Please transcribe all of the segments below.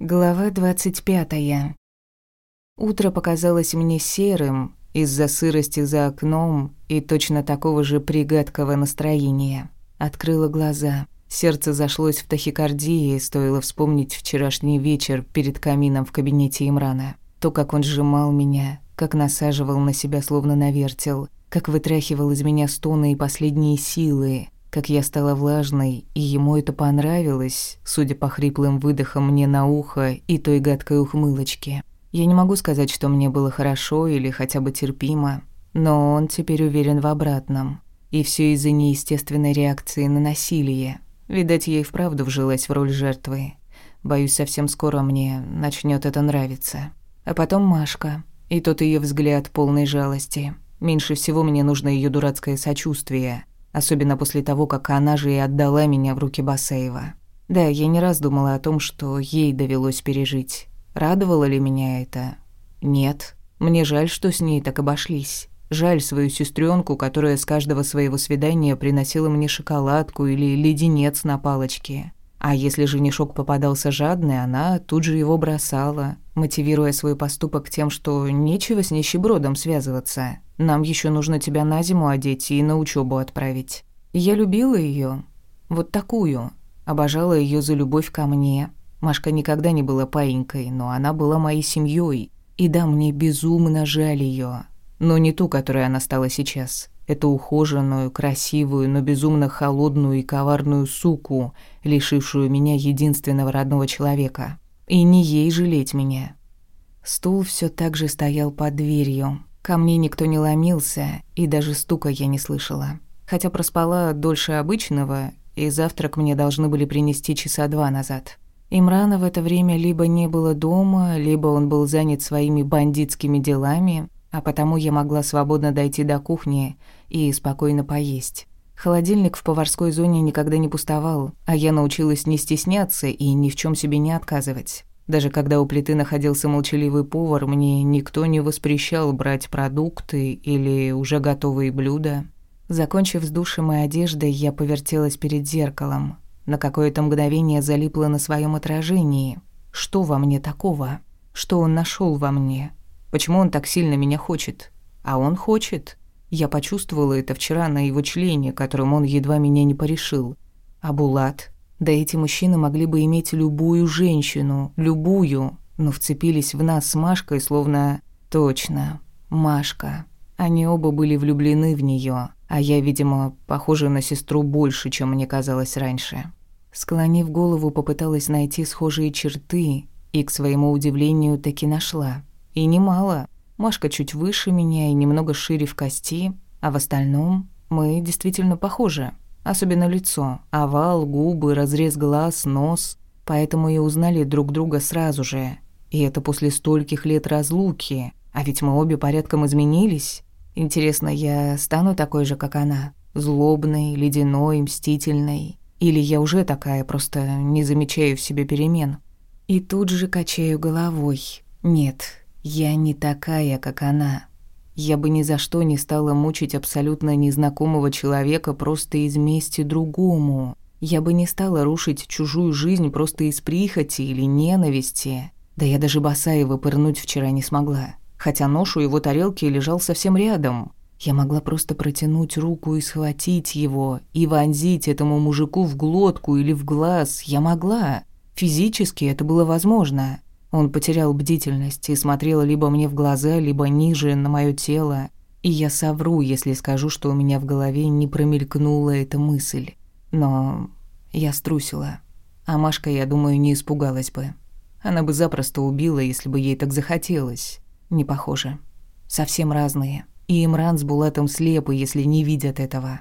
Глава 25. Утро показалось мне серым из-за сырости за окном и точно такого же пригадкого настроения. Открыла глаза. Сердце зашлось в тахикардии, стоило вспомнить вчерашний вечер перед камином в кабинете Имрана. То, как он сжимал меня, как насаживал на себя словно навертел, как вытряхивал из меня стоны и последние силы, как я стала влажной, и ему это понравилось, судя по хриплым выдохам мне на ухо и той гадкой ухмылочке. Я не могу сказать, что мне было хорошо или хотя бы терпимо, но он теперь уверен в обратном. И все из-за неестественной реакции на насилие. Видать, ей вправду вжилась в роль жертвы. Боюсь, совсем скоро мне начнет это нравиться. А потом Машка. И тот ее взгляд полной жалости. Меньше всего мне нужно ее дурацкое сочувствие. Особенно после того, как она же и отдала меня в руки Басеева. Да, я не раз думала о том, что ей довелось пережить. Радовало ли меня это? Нет. Мне жаль, что с ней так обошлись. Жаль свою сестренку, которая с каждого своего свидания приносила мне шоколадку или леденец на палочке. А если женишок попадался жадный, она тут же его бросала, мотивируя свой поступок тем, что нечего с нищебродом связываться. Нам еще нужно тебя на зиму одеть и на учебу отправить. Я любила ее, вот такую. Обожала ее за любовь ко мне. Машка никогда не была паинькой, но она была моей семьей. И да, мне безумно жаль ее, но не ту, которой она стала сейчас. Эту ухоженную, красивую, но безумно холодную и коварную суку, лишившую меня единственного родного человека. И не ей жалеть меня. Стул все так же стоял под дверью, Ко мне никто не ломился, и даже стука я не слышала. Хотя проспала дольше обычного, и завтрак мне должны были принести часа два назад. Имрана в это время либо не было дома, либо он был занят своими бандитскими делами, а потому я могла свободно дойти до кухни и спокойно поесть. Холодильник в поварской зоне никогда не пустовал, а я научилась не стесняться и ни в чем себе не отказывать. Даже когда у плиты находился молчаливый повар, мне никто не воспрещал брать продукты или уже готовые блюда. Закончив с душем и одеждой, я повертелась перед зеркалом. На какое-то мгновение залипла на своем отражении. Что во мне такого? Что он нашел во мне? Почему он так сильно меня хочет? А он хочет. Я почувствовала это вчера на его члене, которым он едва меня не порешил. А Булат? Да эти мужчины могли бы иметь любую женщину, любую, но вцепились в нас с Машкой, словно... Точно, Машка. Они оба были влюблены в нее, а я, видимо, похожа на сестру больше, чем мне казалось раньше. Склонив голову, попыталась найти схожие черты, и, к своему удивлению, таки нашла. И немало. Машка чуть выше меня и немного шире в кости, а в остальном мы действительно похожи. Особенно лицо. Овал, губы, разрез глаз, нос. Поэтому и узнали друг друга сразу же. И это после стольких лет разлуки. А ведь мы обе порядком изменились. Интересно, я стану такой же, как она? Злобной, ледяной, мстительной? Или я уже такая, просто не замечаю в себе перемен? И тут же качаю головой. Нет, я не такая, как она. Я бы ни за что не стала мучить абсолютно незнакомого человека просто из мести другому. Я бы не стала рушить чужую жизнь просто из прихоти или ненависти. Да я даже Басаева пырнуть вчера не смогла. Хотя нож у его тарелки лежал совсем рядом. Я могла просто протянуть руку и схватить его, и вонзить этому мужику в глотку или в глаз. Я могла. Физически это было возможно. Он потерял бдительность и смотрел либо мне в глаза, либо ниже, на моё тело. И я совру, если скажу, что у меня в голове не промелькнула эта мысль. Но я струсила. А Машка, я думаю, не испугалась бы. Она бы запросто убила, если бы ей так захотелось. Не похоже. Совсем разные. И Имран с Булатом слепы, если не видят этого.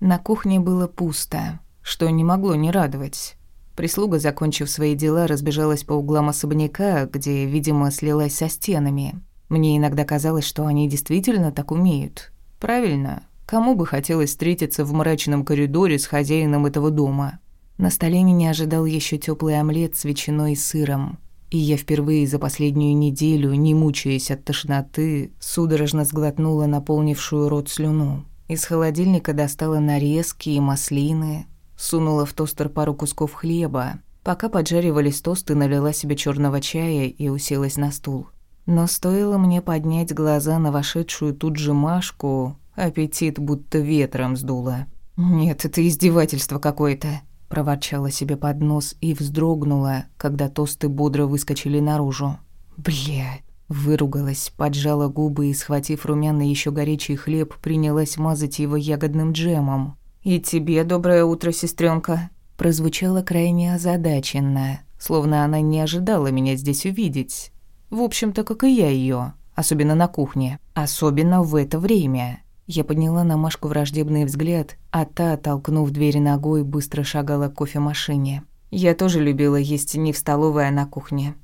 На кухне было пусто, что не могло не радовать. Прислуга, закончив свои дела, разбежалась по углам особняка, где, видимо, слилась со стенами. Мне иногда казалось, что они действительно так умеют. Правильно. Кому бы хотелось встретиться в мрачном коридоре с хозяином этого дома? На столе меня ожидал еще теплый омлет с ветчиной и сыром. И я впервые за последнюю неделю, не мучаясь от тошноты, судорожно сглотнула наполнившую рот слюну. Из холодильника достала нарезки и маслины, Сунула в тостер пару кусков хлеба, Пока поджаривались тосты, налила себе черного чая и уселась на стул. Но стоило мне поднять глаза на вошедшую тут же Машку, аппетит будто ветром сдуло. «Нет, это издевательство какое-то», – проворчала себе под нос и вздрогнула, когда тосты бодро выскочили наружу. «Бля!» – выругалась, поджала губы и, схватив румяный еще горячий хлеб, принялась мазать его ягодным джемом. «И тебе доброе утро, сестренка. прозвучало крайне озадаченно, словно она не ожидала меня здесь увидеть. В общем-то, как и я ее, особенно на кухне, особенно в это время. Я подняла на Машку враждебный взгляд, а та, толкнув дверь ногой, быстро шагала к кофемашине. Я тоже любила есть не в столовой, а на кухне.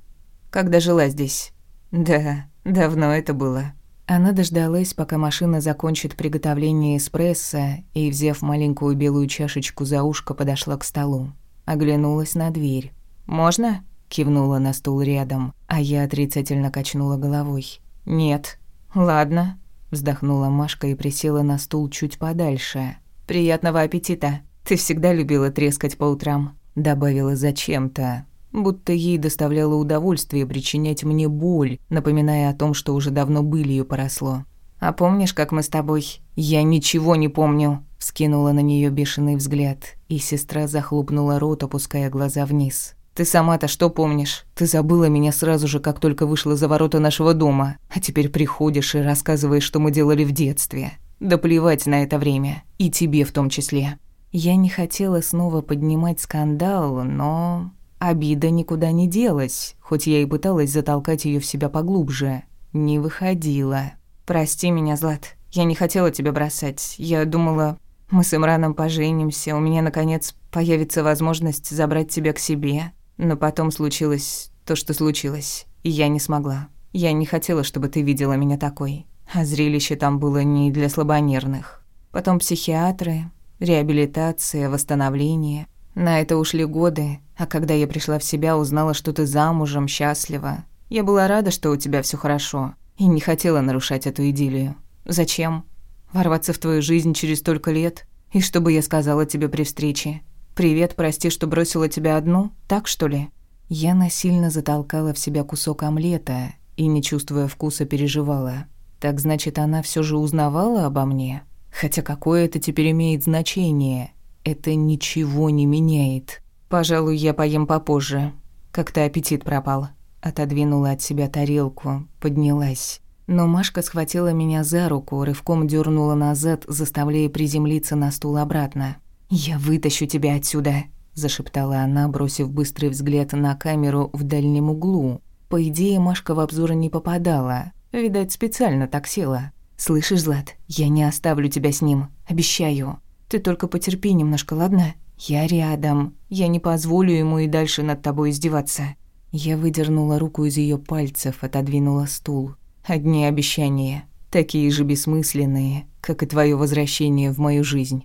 Когда жила здесь. Да, давно это было. Она дождалась, пока машина закончит приготовление эспрессо, и, взяв маленькую белую чашечку за ушко, подошла к столу. Оглянулась на дверь. «Можно?» – кивнула на стул рядом, а я отрицательно качнула головой. «Нет». «Ладно», Вздохнула Машка и присела на стул чуть подальше. «Приятного аппетита. Ты всегда любила трескать по утрам», — добавила зачем-то. Будто ей доставляло удовольствие причинять мне боль, напоминая о том, что уже давно былью поросло. «А помнишь, как мы с тобой?» «Я ничего не помню», — вскинула на нее бешеный взгляд, и сестра захлопнула рот, опуская глаза вниз. Ты сама-то что помнишь? Ты забыла меня сразу же, как только вышла за ворота нашего дома, а теперь приходишь и рассказываешь, что мы делали в детстве. Да плевать на это время, и тебе в том числе. Я не хотела снова поднимать скандал, но обида никуда не делась, хоть я и пыталась затолкать ее в себя поглубже. Не выходила. Прости меня, Злат. Я не хотела тебя бросать. Я думала, мы с Имраном поженимся, у меня наконец появится возможность забрать тебя к себе. Но потом случилось то, что случилось, и я не смогла. Я не хотела, чтобы ты видела меня такой. А зрелище там было не для слабонервных. Потом психиатры, реабилитация, восстановление. На это ушли годы, а когда я пришла в себя, узнала, что ты замужем, счастлива. Я была рада, что у тебя все хорошо, и не хотела нарушать эту идиллию. Зачем? Ворваться в твою жизнь через столько лет? И что бы я сказала тебе при встрече? «Привет, прости, что бросила тебя одну, так что ли?» Я насильно затолкала в себя кусок омлета и, не чувствуя вкуса, переживала. Так значит, она все же узнавала обо мне? Хотя какое это теперь имеет значение? Это ничего не меняет. Пожалуй, я поем попозже. Как-то аппетит пропал. Отодвинула от себя тарелку, поднялась. Но Машка схватила меня за руку, рывком дернула назад, заставляя приземлиться на стул обратно. «Я вытащу тебя отсюда», – зашептала она, бросив быстрый взгляд на камеру в дальнем углу. По идее, Машка в обзор не попадала. Видать, специально так села. «Слышишь, Злат, я не оставлю тебя с ним. Обещаю. Ты только потерпи немножко, ладно? Я рядом. Я не позволю ему и дальше над тобой издеваться». Я выдернула руку из ее пальцев, отодвинула стул. Одни обещания, такие же бессмысленные, как и твое возвращение в мою жизнь.